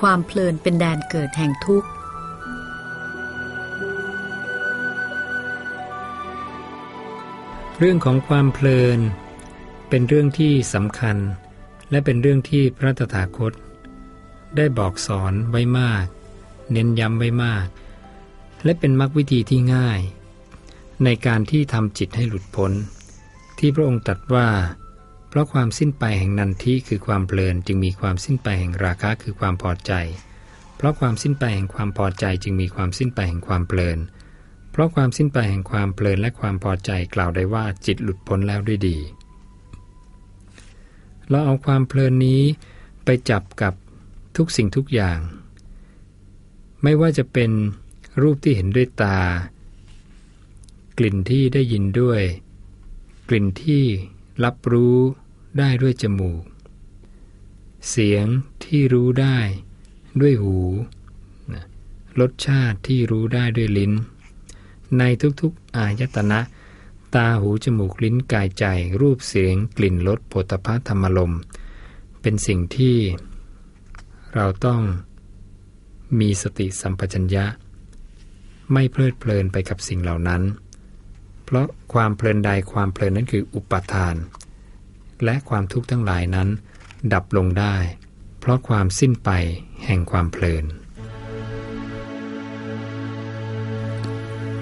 ความเพลินเป็นแดนเกิดแห่งทุกข์เรื่องของความเพลิน เป็นเรื่องที่สำคัญ และเป็นเรื่องที่พระตถาคต ได้บอกสอนไว้มาก เน้นย้ำไว้มาก และเป็นมรรควิธีที่ง่าย ในการที่ทำจิตให้หลุดพ้น ที่พระองค์ตรัสว่า เพราะความสิ้นไปแห่งนันทิคือความเพลินจึงมีความสิ้นไปแห่งราคะคือความพอใจ เพราะความสิ้นไปแห่งความพอใจจึงมีความสิ้นไปแห่งความเพลิน เพราะความสิ้นไปแห่งความเพลินและความพอใจกล่าวได้ว่าจิตหลุดพ้นแล้วด้วยดี เราเอาความเพลินนี้ไปจับกับทุกสิ่งทุกอย่าง ไม่ว่าจะเป็นรูปที่เห็นด้วยตา กลิ่นที่ได้ยินด้วย กลิ่นที่ รับรู้ได้ด้วยจมูก เสียงที่รู้ได้ด้วยหูรสชาติที่รู้ได้ด้วยลิ้น ในทุกๆอายตนะ ตาหูจมูกลิ้นกายใจรูปเสียงกลิ่นรสผฏฐัธรรมลม เป็นสิ่งที่เราต้องมีสติสัมปชัญญะ ไม่เพลิดเพลินไปกับสิ่งเหล่านั้น เพราะความเพลินใดความเพลินนั้นคืออุปทาน และความทุกข์ทั้งหลายนั้น ดับลงได้ เพราะความสิ้นไปแห่งความเพลิน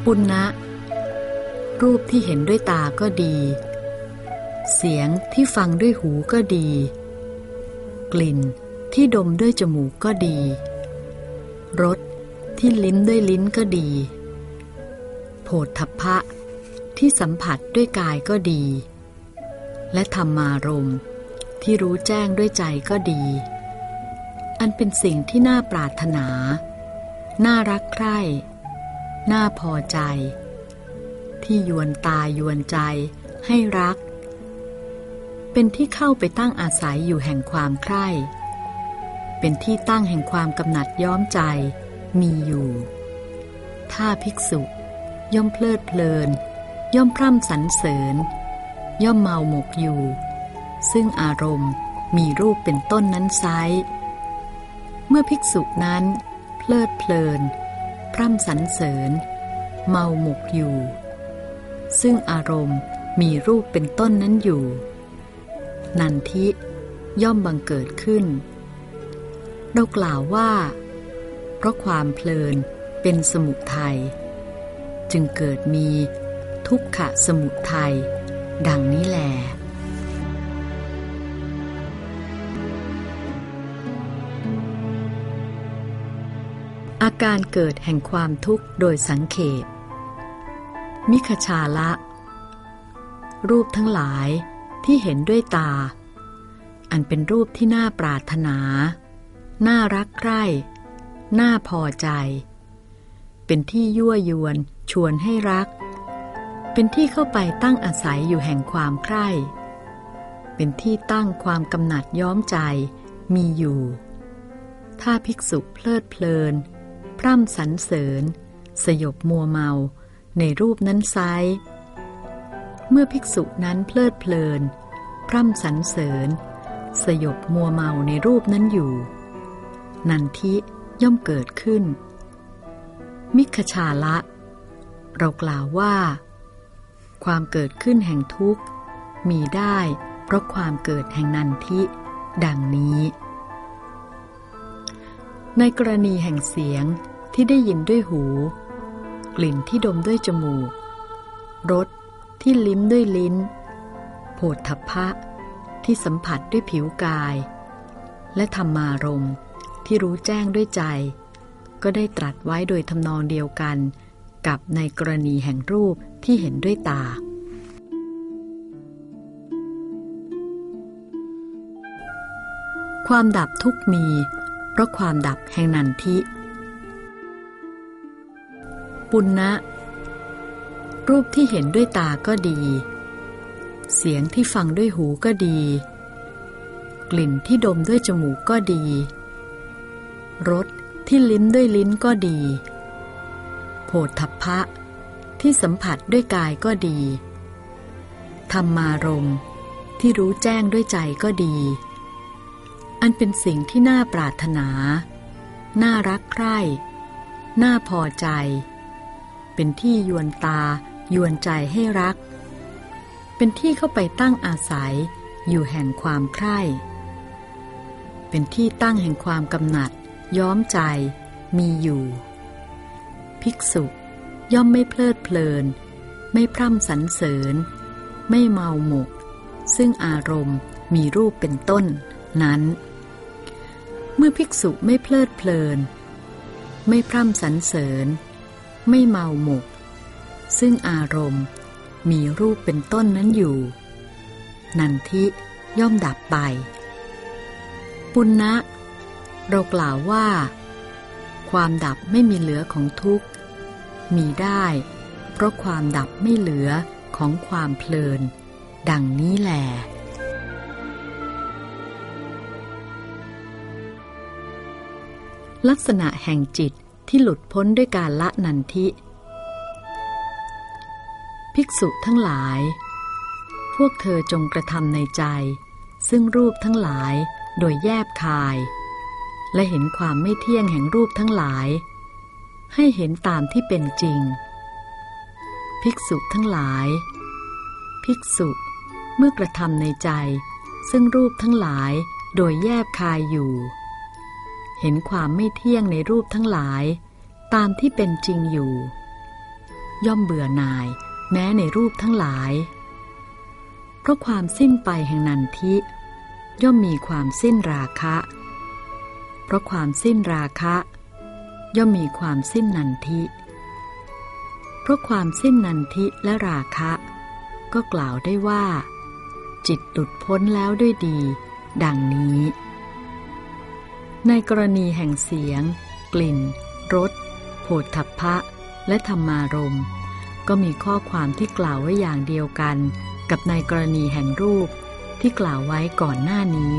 ปุณณะรูปที่เห็นด้วยตาก็ดี เสียงที่ฟังด้วยหูก็ดี กลิ่นที่ดมด้วยจมูกก็ดี รสที่ลิ้มด้วยลิ้นก็ดี โผฏฐัพพะ ที่สัมผัสด้วยกายก็ดี และธรรมารมณ์ที่รู้แจ้งด้วยใจก็ดี อันเป็นสิ่งที่น่าปรารถนา น่ารักใคร่ น่าพอใจ ที่ยวนตายวนใจให้รัก เป็นที่เข้าไปตั้งอาศัยอยู่แห่งความใคร่ เป็นที่ตั้งแห่งความกำหนัดย้อมใจมีอยู่ ถ้าภิกษุย่อมเพลิดเพลิน ย่อมพร่ำสรรเสริญ ย่อมเมาหมกอยู่ ซึ่งอารมณ์มีรูปเป็นต้นนั้นไซเมื่อภิกษุนั้น เพลิดเพลิน พร่ำสรรเสริญ เมาหมกอยู่ ซึ่งอารมณ์มีรูปเป็นต้นนั้นอยู่ นันทิย่อมบังเกิดขึ้น เรากล่าวว่า เพราะความเพลินเป็นสมุทัยจึงเกิดมี ทุกขะสมุทัยดังนี้แหลอาการเกิดแห่งความทุกข์โดยสังเขปมิขชาละ รูปทั้งหลายที่เห็นด้วยตา อันเป็นรูปที่น่าปรารถนา น่ารักใคร่ น่าพอใจ เป็นที่ยั่วยวนชวนให้รัก เป็นที่เข้าไปตั้งอาศัยอยู่แห่งความใคร่ เป็นที่ตั้งความกำหนัดย้อมใจมีอยู่ ถ้าภิกษุเพลิดเพลิน พร่ำสรรเสริญ สยบมัวเมาในรูปนั้นไซเมื่อภิกษุนั้นเพลิดเพลิน พร่ำสรรเสริญ สยบมัวเมาในรูปนั้นอยู่ นันทิย่อมเกิดขึ้น มิขชาละ เรากล่าวว่า ความเกิดขึ้นแห่งทุกข์ มีได้เพราะความเกิดแห่งนันทิ ดังนี้ ในกรณีแห่งเสียงที่ได้ยินด้วยหู กลิ่นที่ดมด้วยจมูก รสที่ลิ้มด้วยลิ้น โผฏฐัพพะ ที่สัมผัสด้วยผิวกาย และธรรมารมที่รู้แจ้งด้วยใจ ก็ได้ตรัสไว้โดยทำนองเดียวกันกับในกรณีแห่งรูป ที่เห็นด้วยตา ความดับทุกมี เพราะความดับแห่งนันทิ ปุณณะรูปที่เห็นด้วยตาก็ดี เสียงที่ฟังด้วยหูก็ดี กลิ่นที่ดมด้วยจมูกก็ดี รสที่ลิ้มด้วยลิ้นก็ดี โผฏฐัพพะ ที่สัมผัสด้วยกายก็ดี ธรรมารมที่รู้แจ้งด้วยใจก็ดี อันเป็นสิ่งที่น่าปรารถนา น่ารักใคร่ น่าพอใจ เป็นที่ยวนตา ยวนใจให้รัก เป็นที่เข้าไปตั้งอาศัยอยู่แห่งความใคร่ เป็นที่ตั้งแห่งความกำหนัด ย้อมใจ มีอยู่ ภิกษุ ย่อมไม่เพลิดเพลิน ไม่พร่ำสรรเสริญ ไม่เมาหมก ซึ่งอารมณ์มีรูปเป็นต้นนั้น เมื่อภิกษุไม่เพลิดเพลิน ไม่พร่ำสรรเสริญ ไม่เมาหมก ซึ่งอารมณ์มีรูปเป็นต้นนั้นอยู่ นันทิย่อมดับไป ปุณณะเรากล่าวว่า ความดับไม่มีเหลือของทุกข์ มีได้ เพราะความดับไม่เหลือของความเพลิน ดังนี้แหละลักษณะแห่งจิตที่หลุดพ้นด้วยการละนันทิ ภิกษุทั้งหลาย พวกเธอจงกระทำในใจ ซึ่งรูปทั้งหลายโดยแยบคาย และเห็นความไม่เที่ยงแห่งรูปทั้งหลาย ให้เห็นตามที่เป็นจริง ภิกษุทั้งหลาย ภิกษุเมื่อกระทำในใจ ซึ่งรูปทั้งหลายโดยแยบคายอยู่ เห็นความไม่เที่ยงในรูปทั้งหลาย ตามที่เป็นจริงอยู่ ย่อมเบื่อหน่ายแม้ในรูปทั้งหลาย เพราะความสิ้นไปแห่งนันทิ ย่อมมีความสิ้นราคะ เพราะความสิ้นราคะ ย่อมมีความสิ้นนันทิ เพราะความสิ้นนันทิและราคะ ก็กล่าวได้ว่า จิตหลุดพ้นแล้วด้วยดี ดังนี้ ในกรณีแห่งเสียง กลิ่นรสโผฏฐัพพะ และธรรมารมก็มีข้อความที่กล่าวไว้อย่างเดียวกัน กับในกรณีแห่งรูปที่กล่าวไว้ก่อนหน้านี้